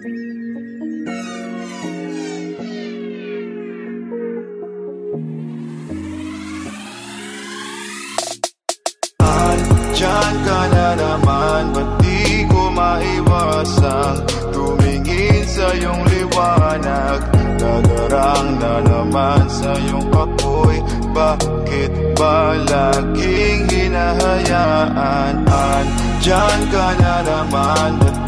Diyan ka na naman Ba't di ko maiwasang Tumingin sa iyong liwanag Nadarang na naman sa iyong ako'y Bakit ba laging hinahayaan? Diyan ka na naman Ba't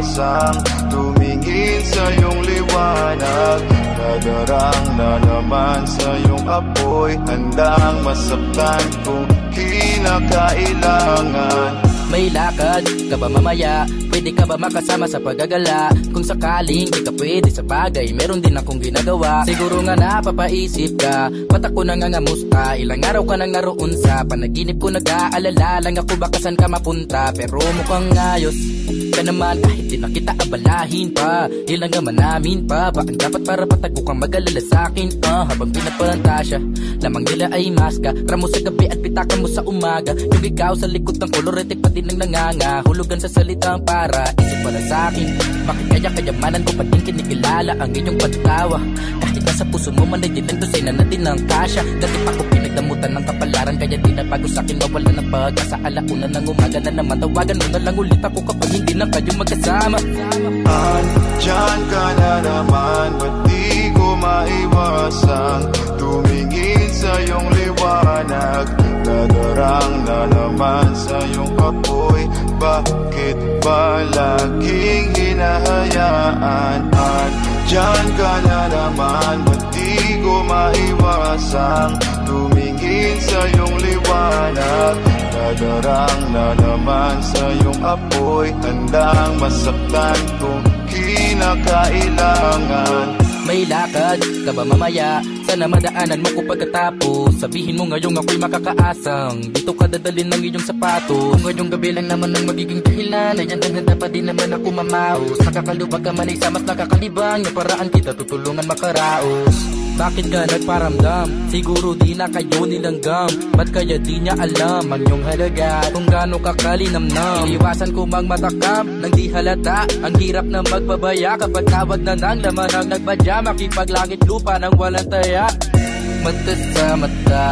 maiwasang tumingin sa iyong liwanag. Nadarang na naman sa iyong apoy. Handang masaktan kung kinakailangan. May lakad ka ba mamaya? Pwede ka ba makasama sa paggagala? Kung sakaling di ka pwede sa bagay Meron din akong ginagawa. Siguro nga napapaisip ka. Ba't ako nangangamusta? Ilang araw ka nang naroon sa Panaginip ko? Nag-aalala lang ako baka saan ka mapunta? Pero mukhang ayos ka naman kahit di na kita abalahin pa Ilang naman namin pa. Bakit dapat para patago kang mag-alala sa'kin uh, Habang pinapantasya Lamang nila ay maska. Ramo sa gabi at pitakan mo sa umaga. Yung ikaw sa likod ng koloretik pati ng nanganga. Hulugan sa salitang para Isip para sa'kin. Bakit kaya kayamanan ko pating kinikilala Ang inyong pagtawa Nasa puso mo man ay dinendosay na natin ang kasya. Dati pa ko pinagdamutan ng kapalaran Kaya di na bago sa'kin mawala ng pag-asa Alauna ng umaga na naman Tawagan mo na lang ulit ako kapag hindi na kayo magkasama. Andyan ka na naman Ba't di ko maiwasang Tumingin sa iyong liwanag Nadarang na naman sa iyong apoy. Bakit ba laging hinahayaan Andyan ka na naman Ba't di ko maiwasang Tumingin sa iyong liwanag Nadarang na naman sa iyong apoy. Handang masaktan kung kinakailangan May lakad. Ka ba mamaya? Sana madaanan mo ko pagkatapos. Sabihin mo ngayong ako'y makakaasang. Dito ka dadalhin ng iyong sapatos. Kung ngayong gabi lang naman ang magiging dahilan Ayan ang handa pa din naman ako mamaos. Nakakaluwag ka man ay sa mas nakakalibang Na paraan kita tutulungan makaraos bakit ka nagparamdam? Siguro di na kayo nilanggam. Ba't kaya di niya alam? Ang iyong halaga Kung gaano ka kalinamnam. Iiwasan ko mang matakam Nang di halata. Ang hirap na magbabaya Kapag tawag na ng laman ang nagbadya Makipaglangit lupa nang walang taya. Mata sa mata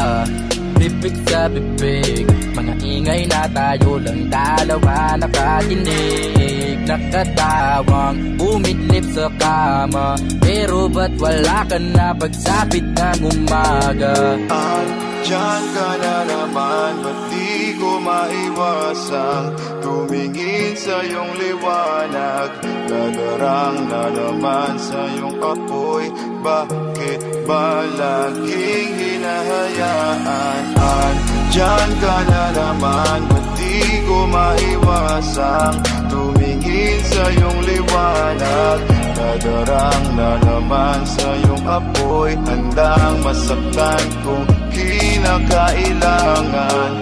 Bibig sa bibig Mga ingay na tayo lang dalawa nakatinig. Nakatawang umidlip sa kama Pero ba't wala ka na pagsapit ng umaga? Andyan ka na naman Ba't di ko maiwasang Tumingin sa iyong liwanag Nadarang na naman sa iyong apoy. Bakit ba laging hinahayaan Andyan ka na naman Ba't ko maiwasang Tumingin sa iyong liwanag Nadarang na naman sa iyong apoy. Handang masaktan kung kinakailangan